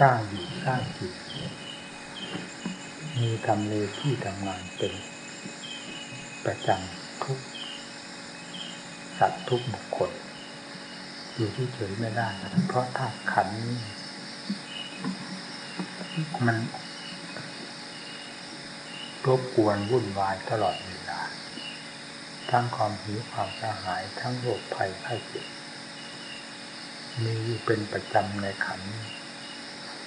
สร้างอยู่สร้างจิตมีทำเลที่ทำงานเป็นประจำทุกสัตว์ทุกบุคคล อยู่ที่เฉยไม่ได้ เพราะธาตุขันนี้มันรบกวนวุ่นวายตลอดเวลา ทั้งความหิวความกระหายทั้งโรคภัยไข้เจ็บมีอยู่เป็นประจำในขัน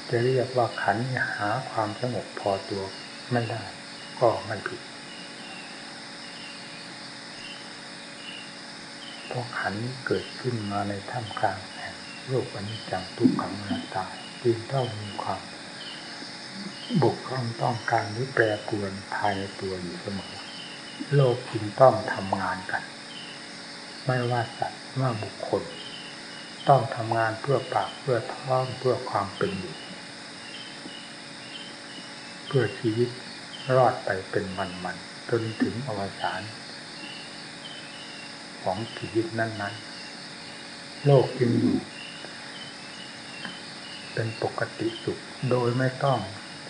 จะเรียกว่าขันหาความสงบพอตัวไม่ได้ ก็ไม่ผิดเพราะขันเกิดขึ้นมาในท่ามกลางแห่งโลกอนิจจังทุกขังอนัตตาจึงต้องมีความบุกต้องต้องการหรือแปรปรวนภายในตัวอยู่เสมอ โลกจึงต้องทำงานกัน ไม่ว่าสัตว์ว่าบุคคล ต้องทำงานเพื่อปากเพื่อท้องเพื่อความเป็นอยู่ พื่อชีวิตรอดไปเป็นวันๆจนถึงอวสานของชีวิตนั้น ๆ โลกจึงอยู่เป็นปกติสุขโดยไม่ต้อง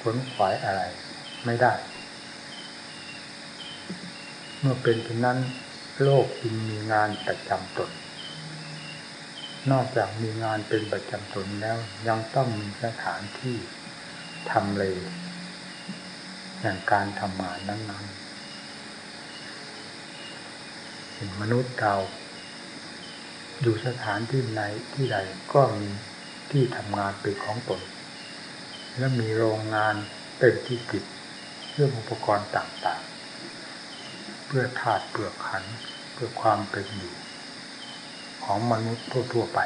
ขนขวายอะไรไม่ได้ เมื่อเป็นเช่นนั้น โลกจึงมีงานประจำตน นอกจากมีงานเป็นประจำตนแล้วยังต้องมีสถานที่ทำเล อย่างการทำงานนั้นๆเห็นมนุษย์เรา อยู่สถานที่ไหนที่ใดก็มีที่ทำงานเป็นของตน และมีโรงงานเป็นที่ติดเรื่องอุปกรณ์ต่างๆ เพื่อถาดเปลือกขันเพื่อความเป็นอยู่ ของมนุษย์ทั่วๆไป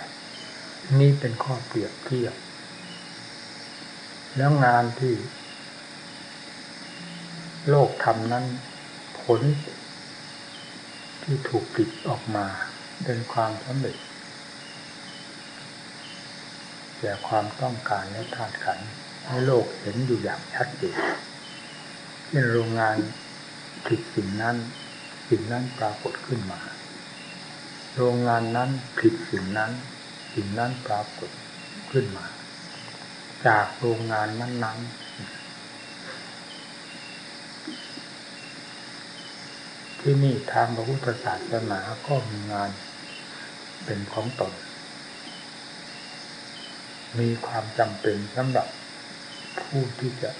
นี่เป็นข้อเปรียบเทียบแล้วงานที่ โลกทำนั้น ผล ที่ถูกปิดออกมาเป็นความสำเร็จแก่ความต้องการและธาตุขันให้โลกเห็นอยู่อย่างชัดเจนเช่นโรงงานผิดสิ่งนั้น สิ่งนั้นปรากฏขึ้นมา โรงงานนั้นผิดสิ่งนั้น สิ่งนั้นปรากฏขึ้นมา จากโรงงานนั้นๆ ที่นี่ทางพระพุทธศาสนาก็มีงานเป็นของตน มีความจำเป็นสำหรับผู้ที่จะ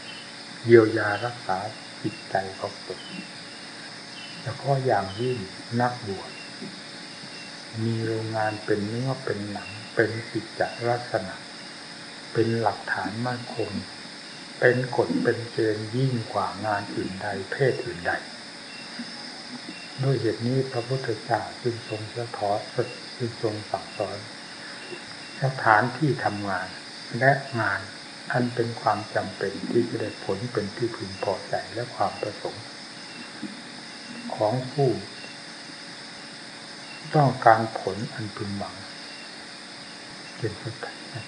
เยียวยารักษาจิตใจของตนแล้วก็อย่างยิ่งนักบวชมีโรงงานเป็นเนื้อเป็นหนัง เป็นจิตจลักษณะ เป็นหลักฐานมั่นคงเป็นกฎเป็นเกณฑ์ยิ่งกว่างานอื่นใดเพศอื่นใด ด้วยเหตุนี้พระพุทธเจ้าจึงทรงสะท้อนจึงทรงสั่งสอนสถานที่ทำงานและงานอันเป็นความจำเป็นที่จะได้ผลเป็นที่พึงพอใจและความประสงค์ ของผู้ ต้องการผลอันพึงหวังเป็นสถาน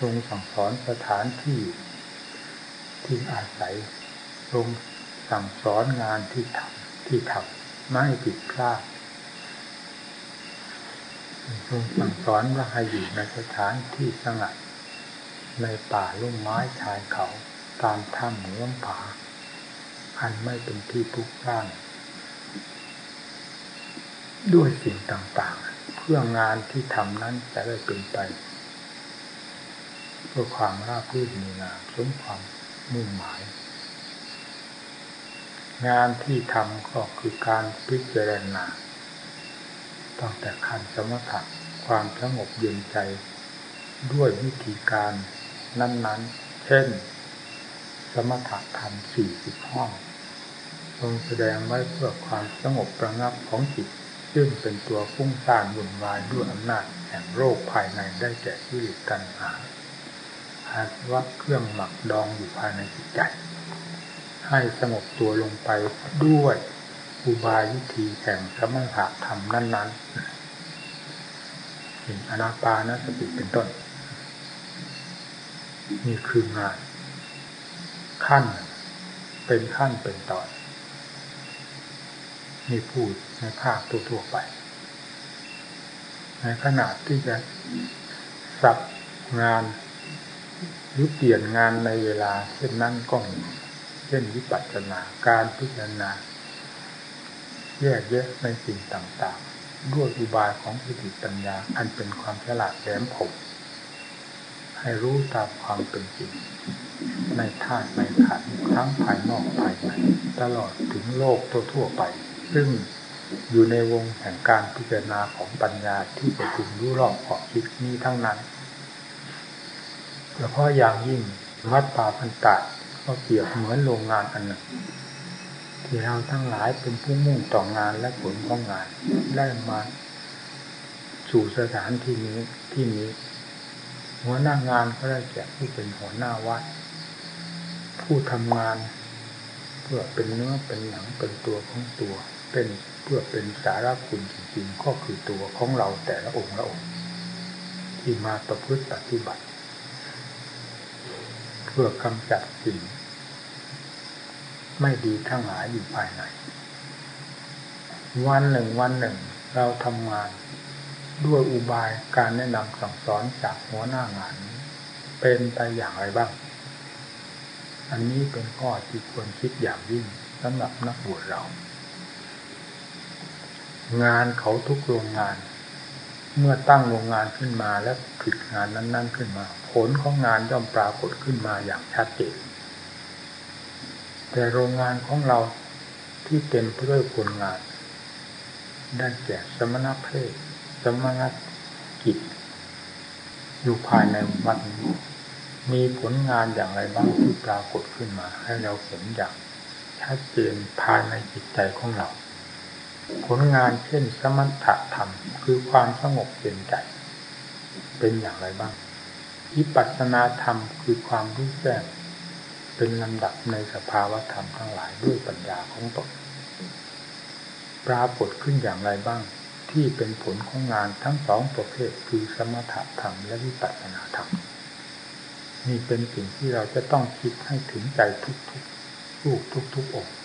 ทรงสั่งสอนสถานที่ที่อาศัยทรงสั่งสอนงานที่ทำที่ทำ ไม่ผิดพลาดทรงสั่งสอนว่าให้อยู่ในสถานที่สงัด ในป่าลุ่มไม้ชายเขาตามถ้ำเหมืองผา อันไม่เป็นที่พุกร้าง ด้วยสิ่งต่างๆ เพื่องานที่ทำนั้นจะได้เป็นไปเพื่อความราบรื่นมีงามสมความมุ่งหมาย งานที่ทำก็คือการพิจารณาตั้งแต่ขั้นสมถะความสงบเย็นใจ ด้วยวิธีการนั้น ๆ เช่น สมถะธรรมสี่สิบห้องทรงแสดงไว้เพื่อความสงบประงับของจิต ซึ่งเป็นตัวฟุ้งซ่านวุ่นวายด้วยอำนาจแห่งโรคภายในได้แก่ีิเลสตัณหาอาสวะเครื่องหมักดองอยู่ภายในจิตใจ ให้สงบตัวลงไปด้วยอุบายวิธีแห่งสมถะธรรมนั้นๆเห็นอนาปานสติเป็นต้น นี่คืองาน ขั้น เป็นขั้นเป็นตอนนี่พูดในภาคทั่วๆไป ในขณะที่จะสับงานรือเปลี่ยนงานในเวลาเช่นนั้นก็มี เช่นวิปัสสนาการพิจารณาแยกแยะในสิ่งต่างๆ ด้วยอุบายของสติปัญญา อันเป็นความฉลาดแหลมคมให้รู้ตามความเป็นจริง ในธาตุในขันทั้งภายนอกภายในตลอดถึงโลกทั่วๆไป ซึ่งอยู่ในวงแห่งการพิจารณาของปัญญาที่จะถึงรู้รอบขอบคิดนี้ทั้งนั้นเฉพาะอย่างยิ่งวัดป่าพันตะ ก็เปรียบเหมือนโรงงานอันหนึ่งที่เราทั้งหลายเป็นผู้มุ่งต่องานและผลของงานได้มาสู่สถานที่นี้ที่นี้หัวหน้างานก็ได้แก่ผู้เป็นหัวหน้าวัด ผู้ทำงาน เพื่อเป็นเนื้อเป็นหนังเป็นตัวของตัว เป็นเพื่อเป็นสาระคุณจริงๆก็คือตัวของเราแต่ละองค์ละองค์ ที่มาประพฤติปฏิบัติ พื่อกำจัดสิ่ง ไม่ดีทั้งหลายอยู่ภายใน วันหนึ่งวันหนึ่ง เราทำงานด้วยอุบายการแนะนำสั่งสอนจากหัวหน้างาน เป็นไปอย่างไรบ้าง อันนี้เป็นข้อที่ควรคิดอย่างยิ่งสำหรับนักบวชเรา งานเขาทุกโรงงาน เมื่อตั้งโรงงานขึ้นมาและผิดงานนั้น ๆ ขึ้นมา ลของงานย่อมปรากฏขึ้นมาอย่างชัดเจนแต่โรงงานของเราที่เต็มไปด้วยผลงานได้แก่สมณเพศสมณกิจ อยู่ภายในวัดนี้มีผลงานอย่างไรบ้างที่ปรากฏขึ้นมา ให้เราเห็นอย่างชัดเจนภายในจิตใจของเรา ผลงานเช่นสมถะธรรม คือความสงบเย็นใจ เป็นอย่างไรบ้าง วิปัสสนาธรรมคือความรู้แจ้งเป็นลำดับในสภาวะธรรมทั้งหลายด้วยปัญญาของตนปรากฏขึ้นอย่างไรบ้าง ที่เป็นผลของงานทั้งสองประเภทคือสมถะธรรมและวิปัสสนาธรรมนี่เป็นสิ่งที่เราจะต้องคิดให้ถึงใจทุกๆลูกทุกๆองค์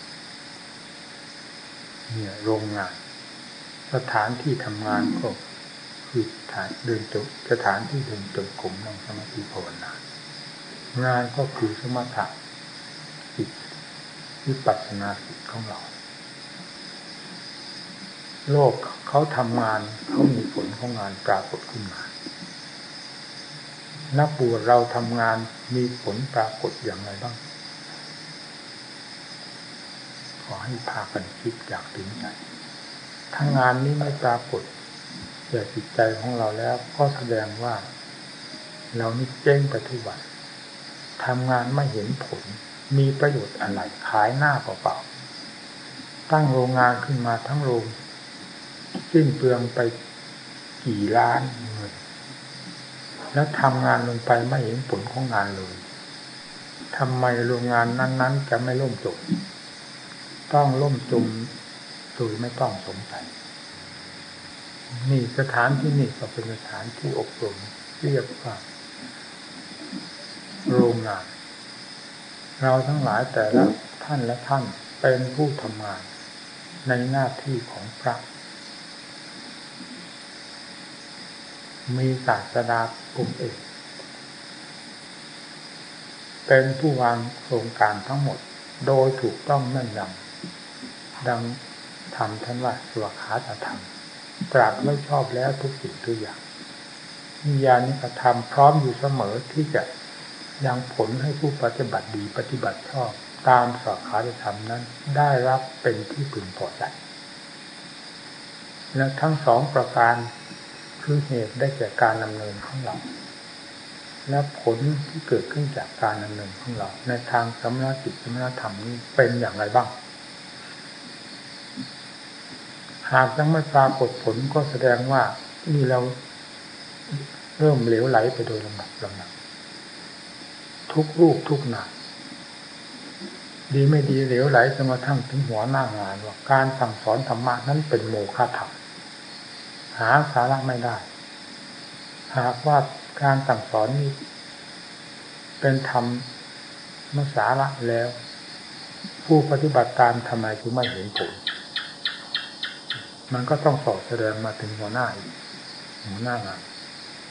เนี่ยโรงงาน สถานที่ทำงานก็ คือสถานเดินจบสถานที่เดินจบกลุ่มนั่งสมาธิภาวนางานก็คือสมถะจิตวิปัสสนาจิตของเรา โลกเขาทำงานเขามีผลของงานปรากฏขึ้นมา นักบวชเราทำงานมีผลปรากฏอย่างไรบ้าง ขอให้พากันคิดอยากถึงใจถ้างานนี้ไม่ปรากฏ ก่จิตใจของเราแล้วก็แสดงว่า เรานี่เจ้งไปทุกวันทำงานไม่เห็นผล มีประโยชน์อะไรขายหน้าเปล่าๆตั้งโรงงานขึ้นมาทั้งโรงสิ้นเปลืองไปกี่ล้านเงินแล้วทำงานลงไปไม่เห็นผลของงานเลยทำไมโรงงานนั้น ๆ จะไม่ล่มจมต้องล่มจมโดยไม่ต้องสงสัย นี่สถานที่นี่ก็เป็นสถานที่อบรมเรียกว่าโรงงาน เราทั้งหลายแต่ละท่านและท่านเป็นผู้ทำงานในหน้าที่ของพระ มีศาสดาปุ่มเอกเป็นผู้วางโครงการทั้งหมดโดยถูกต้องแม่นยำดังทำท่านว่าสวขาจะทำ ตรัสไม่ชอบแล้วทุกสิ่งทุกอย่างมีญาณิกธรรมพร้อมอยู่เสมอที่จะยังผลให้ผู้ปฏิบัติดีปฏิบัติชอบ ตามสาขาธรรมนั้น ได้รับเป็นที่พึงพอใจและทั้งสองประการคือเหตุได้แก่การดำเนินของเรา และผลที่เกิดขึ้นจากการดำเนินของเรา ในทางสมณจิตสมณธรรมนี้เป็นอย่างไรบ้าง หากยังไม่ปรากฏผลก็แสดงว่านี่เราเริ่มเหลวไหลไปโดยลำดับลำดับทุกรูปทุกนามดีไม่ดีเหลวไหลจนกระทั่งถึงหัวหน้างานว่าการสั่งสอนธรรมะนั้นเป็นโมฆะธรรมหาสาระไม่ได้ หากว่าการสั่งสอนนี้เป็นธรรมมสาระแล้ว ผู้ปฏิบัติตามทำไมถึงไม่เห็นผล มันก็ต้องสอบแสดงมาถึงหัวหน้าอีกหัวหน้างาน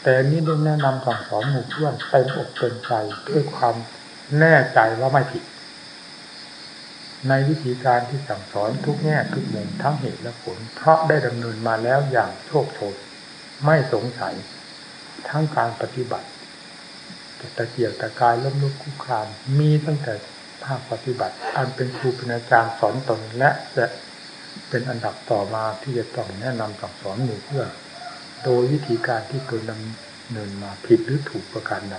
แต่นี้ได้แนะนำสั่งสอนหมู่เพื่อนเต็มอกเต็มใจด้วยความแน่ใจว่าไม่ผิด ในวิธีการที่สั่งสอนทุกแง่ทุกมุมทั้งเหตุและผล เพราะได้ดำเนินมาแล้วอย่างโชคโชนไม่สงสัย ทั้งการปฏิบัติตะเกียบตะกายล้มลุกคุกคานมีตั้งแต่ภาคปฏิบัติ อันเป็นครูเป็นอาจารย์สอนตนและจะ เป็นอันดับต่อมาที่จะต้องแนะนำสั่งสอนหมู่เพื่อ โดยวิธีการที่ตนดำเนินมาผิดหรือถูกประการใด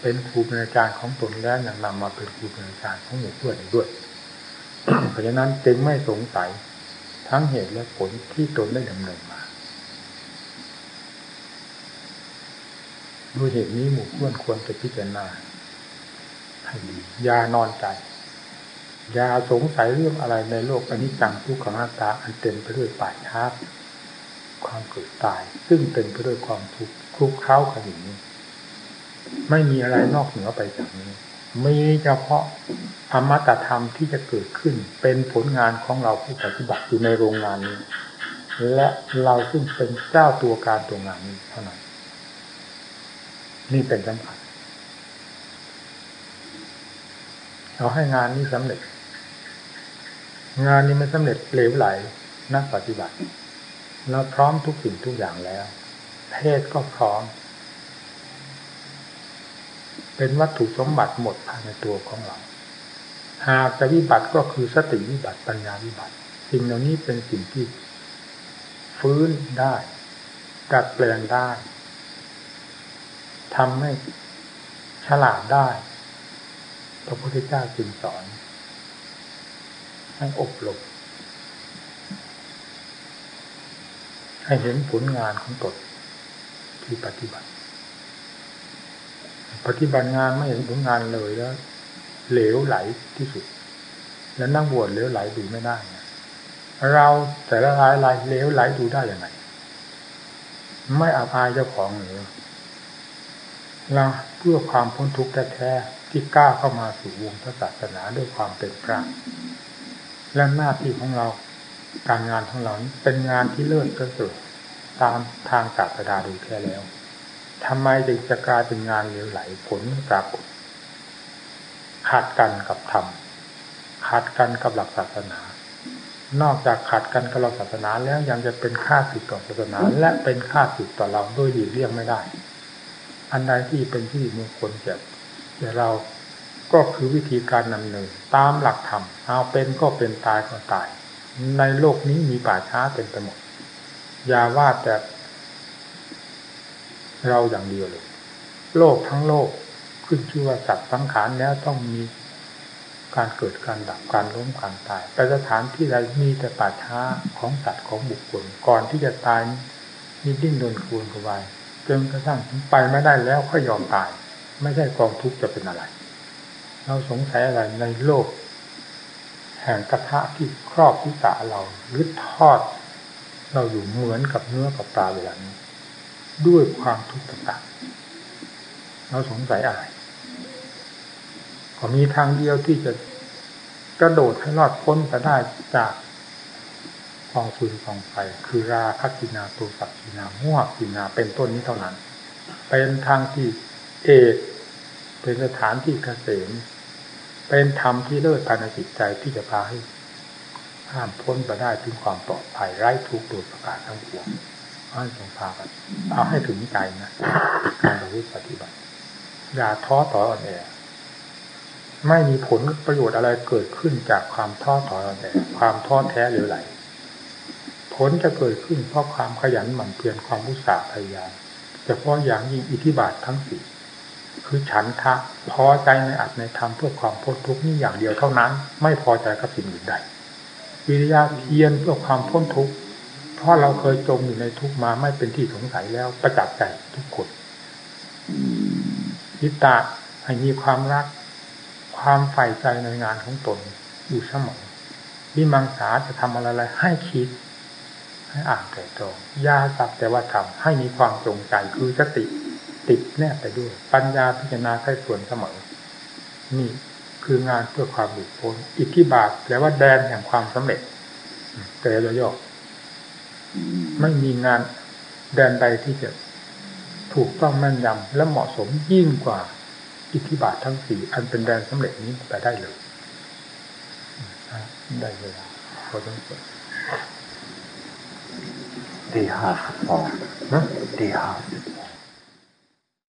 เป็นครูเป็นอาจารย์ของตนแล้วยังนำมาเป็นครูเป็นอาจารย์ของหมู่เพื่อนด้วย เพราะฉะนั้นจึงไม่สงสัยทั้งเหตุและผลที่ตนได้ดำเนินมาด้วยเหตุนี้หมู่เพื่อนควรจะพิจารณาให้ดีอย่านอนใจ อย่าสงสัยเรื่องอะไรในโลกอนิจจังทุกขังอนัตตาอันเต็มไปด้วยป่าช้าความเกิดตาย ซึ่งเต็มไปด้วยความทุกข์คลุกเคล้ากันอย่างนี้ไม่มีอะไรนอกเหนือไปจากนี้มีเฉพาะอมตะธรรมที่จะเกิดขึ้น เป็นผลงานของเราผู้ปฏิบัติอยู่ในโรงงานนี้ และเราซึ่งเป็นเจ้าตัวการตัวงานนี้เท่านั้นนี่เป็นสำคัญเอาให้งานนี้สำเร็จ งานนี้ไม่สำเร็จเหลวไหลนักปฏิบัติเราพร้อมทุกสิ่งทุกอย่างแล้วเทศก็พร้อม เป็นวัตถุสมบัติหมดภายในตัวของเรา หากจะวิบัติก็คือสติวิบัติปัญญาวิบัติ สิ่งเหล่านี้เป็นสิ่งที่ฟื้นได้ดัดแปลงได้ทำให้ฉลาดได้ พระพุทธเจ้าจึงสอน ให้อบรมให้เห็นผลงานของตนที่ปฏิบัติ ปฏิบัติงานไม่เห็นผลงานเลยแล้ว เหลวไหลที่สุด แล้วนั่งบวชเหลวไหลดูไม่ได้เราแต่ละรายรายเหลวไหลดูได้อยังไงไม่อาภายเจ้าของหรือเราเพื่อความพ้นทุกข์แท้ๆที่กล้าเข้ามาสู่วงศาสนาด้วยความเป็นกลาง และหน้าที่ของเรา การงานของเราเป็นงานที่เลิศประเสริฐตามทางศาสดาดยแท้แล้วทำไมจึงจะกลายเป็นงานเหลวไหลผลปรากฏขาดกันกับธรรมขาดกันกับหลักศาสนา นอกจากขาดกันกับหลักศาสนาแล้วยังจะเป็นค่าสิทธิ์ต่อศาสนา และเป็นค่าสิทธิ์ต่อเราด้วยหลีกเลี่ยงไม่ได้ อันใดที่เป็นที่มงคลแก่เรา ก็คือวิธีการนำเนินตามหลักธรรมเอาเป็นก็เป็นตายก็ตาย ในโลกนี้มีป่าช้าเป็นไปหมดอย่าว่าแต่เราอย่างเดียวเลย โลกทั้งโลกขึ้นชื่อว่าสัตว์สังขารแล้วต้องมีการเกิดการดับการล้มการตายไปสถานที่ใดมีแต่ป่าช้าของสัตว์ของบุคคลก่อนที่จะตายมีดิ้นโดนคูนกวายจนกระทั่งไปไม่ได้แล้วก็ยอมตาย ไม่ใช่กองทุกข์จะเป็นอะไร เราสงสัยอะไรในโลก แห่งกระทะที่ครอบทิศาเราหรือทอด เราอยู่เหมือนกับเนื้อกับปลาเวลานี้ ด้วยความทุกข์ต่างๆเราสงสัยอะไรก็มีทางเดียวที่จะกระโดดให้รอดพ้นไปได้จากกองฟืนกองไฟคือราคกินาตัวสักกินาม่วกินาเป็นต้นนี้เท่านั้น เป็นทางที่เอกเป็นสถานที่เกษม เป็นธรรมที่เลิศภายในจิตใจที่จะพาให้ห้ามพ้นไปได้ถึงความปลอดภัยไร้ทุกข์โดยประการทั้งปวงให้จงพากันเอาให้ถึงใจนะการประพฤติปฏิบัติ อย่าท้อต่ออ่อนแอไม่มีผลประโยชน์อะไรเกิดขึ้นจากความท้อถอยอ่อนแอความท้อแท้หรือไหล ผลจะเกิดขึ้นเพราะความขยันหมั่นเพียรความอุตสาห์พยายามเฉพาะอย่างยิ่งอิทธิบาททั้งสี่ คือฉันทะพอใจในอัตในธรรมเพื่อความพ้นทุกข์นี่อย่างเดียวเท่านั้น ไม่พอใจกับสิ่งอื่นใดวิริยะเพียรเพื่อความพ้นทุกข์เพราะเราเคยจมอยู่ในทุกข์มาไม่เป็นที่สงสัยแล้วประจักษ์ใจทุกคนยิตาให้มีความรัก ความใฝ่ใจในงานของตนอยู่เสมอวิมังสาจะทำอะไรให้คิด ให้อ่านแต่ตรงยาสักแต่ว่าทำให้มีความจงใจคือสติ ติดแนบไปด้วย ปัญญาพิจารณาใกล้ส่วนเสมอ นี่คืองานเพื่อความหลุดพ้นอิทธิบาทแปลว่าแดนแห่งความสำเร็จแต่ระยอกไม่มีงานแดนใดที่จะถูกต้องแม่นยำและเหมาะสมยิ่งกว่า อิทธิบาททั้งสี่อันเป็นแดนสำเร็จนี้ไปได้เลยได้เลยพอต้องเปิงดีฮะพอนะดีฮะ